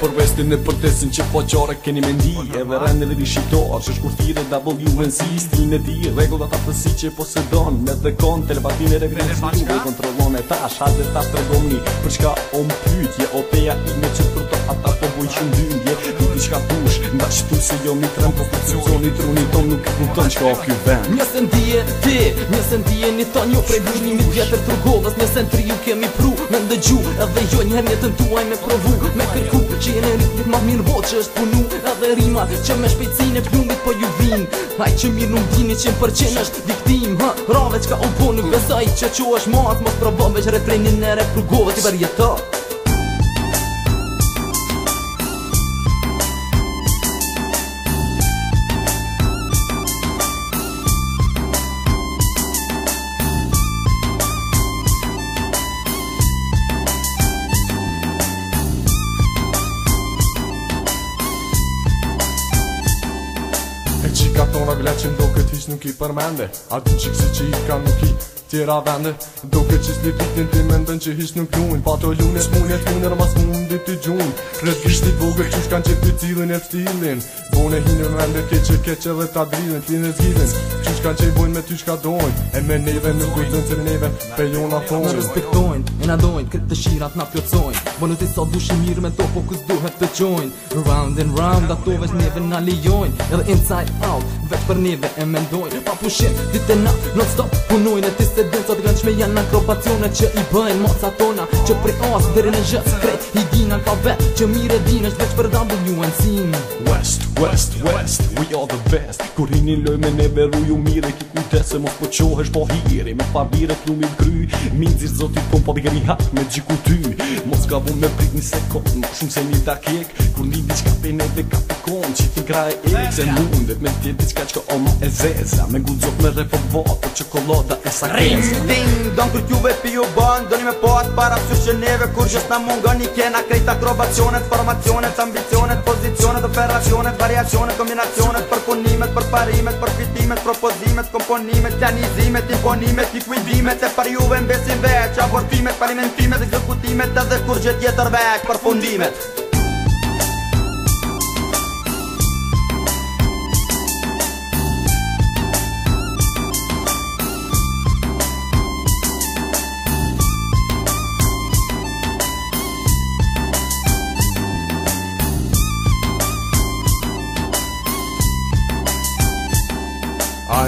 Për vestin në përtesin që po qare keni E në di shito A që shkur thire WNC Sti në di Regull dhe ta përsi që po se don Me e regrin Me dhe kon Me dhe kon Me dhe kon Me dhe kon Me dhe kon Me dhe kon Me dhe kon Me dhe kon Me dhe kon Me dhe kon Me dhe kon Me dhe kon Me dhe kon Me dhe kon Me dhe kon Me dhe kon Me dhe kon Me dhe kon Me dhe kon Me Me di push Nda që tu se jo mi trem Po për cilë truni ton Nuk e kuton qka o kjo vend Njësën dije ti Njësën dije një ton Jo prej bërë një mi djetër të rgodhës Njësën tri ju kemi pru Me ndëgju Edhe jo njëher një të në tuaj me provu Me kërku që jene rritë Ma mirë bo që është punu Edhe rima që me shpejtësin e plumbit Po ju vim Aj që mirë nuk dini që më përqen është diktim Rave që ka u bonu Besaj që që është Mos provo me që e reprugove Ti ka thona gleqin do këtë hish nuk i përmende A din qik si qi i ka nuk i tjera vende Do këtë qis një pitin ti mendën që hish nuk njuin Pa të lunet mune të mune rëmas mundi të gjun Kret gishti vogër qysh kanë qip të cilin e ftilin Bone hinë në vende keqe keqe dhe ta drilin Tin e zgidin qysh kanë qejbojnë me ty shka dojnë E me neve nuk kujtën me neve pe jona thonë Në respektojnë, e na dojnë, kret të shirat na pjocojnë Bono ti sa dushi mirë me to fokus po duhet të qojnë Round and round, ato vesh neve na lijojnë Edhe inside out, Vetë për njeve e mendojnë Pa pushin, ditë e na, non stop punojnë E ti se dhe sot kanë qme janë akropacione Që i bëjnë moca tona Që pre asë dherën e zhës I higina, ka vetë Që mire din është veç për WNC West, West, West, we are the best Kur hini loj me neve ruju mire Ki kujtë se mos po qohesh po hiri Me pavire të lumit kry zirë zotit kom po digeri hak me gjiku ty Mos ka vun me prit një sekund Shumë se një takjek Kur një Kapi ne dhe kapi kon që ti kraj e Se mundet me ti t'i qka qka oma e zeza Me guzot me repo vato që e sa kreza Rim ding, don kër pi u bën Doni me pot para për që neve kur që s'na mungon Një kena krejt akrobacionet, formacionet, ambicionet Pozicionet, operacionet, variacionet, kombinacionet Përpunimet, përparimet, përfitimet, propozimet Komponimet, tjanizimet, imponimet, t'i kujdimet E par juve në besim veç, aportimet, parimentimet Dhe këtë edhe kur gjët jetër vek Përfundimet, përfundimet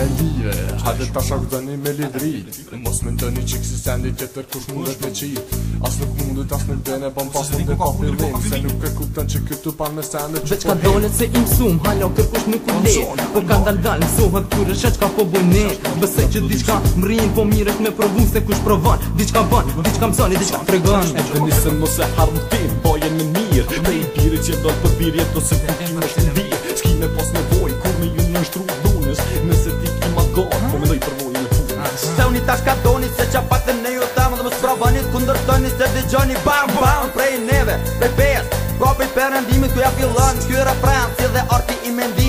e lije Hadet ta shakdoni me livrit Mos me ndoni që eksistendi tjetër kush mundet me qit As nuk mundet as nuk dene Bon pas mund e ka fillim Se nuk e kupten që këtu pan me sene që Veç ka po dolet se imsum, sum Halo kër kush nuk u le Për po ka dal dal mësohet kërë shet ka po bojne Bëse që diqka mërin po miret me provu Se kush provan diçka ban, diqka mësani, diçka tregan Dhe nisën mos e harm tim Bojen po në mirë Me i birit do të birjet Ose të të të të të të Ndërtoni se të gjoni Bam, bam Prej neve, prej pet Gopit për endimi Këja fillon Kyra prancë Dhe orti i mendimi